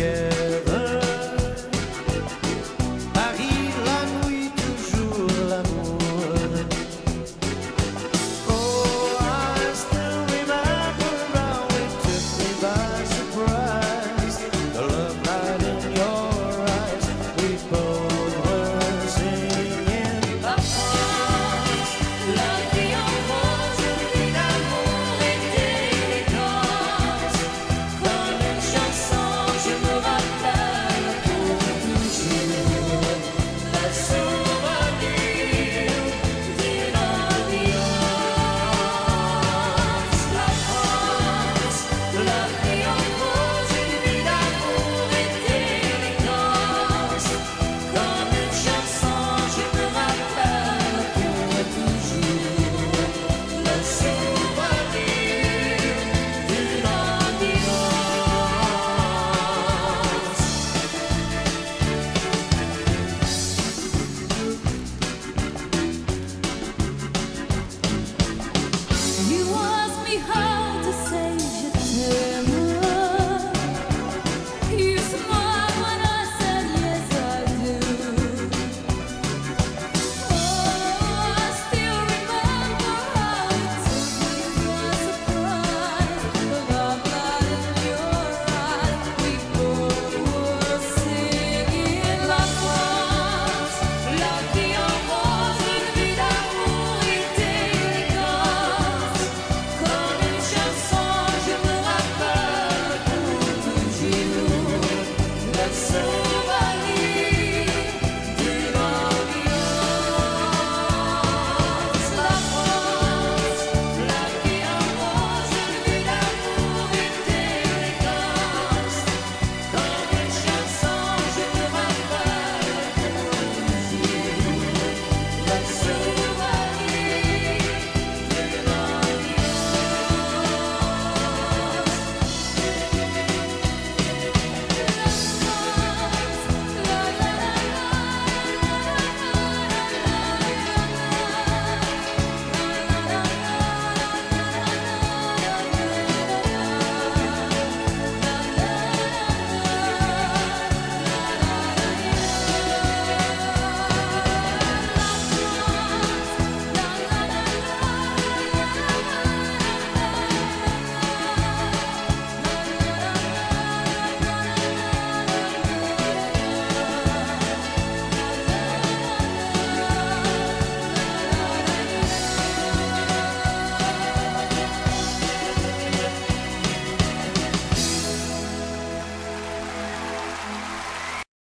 Yeah.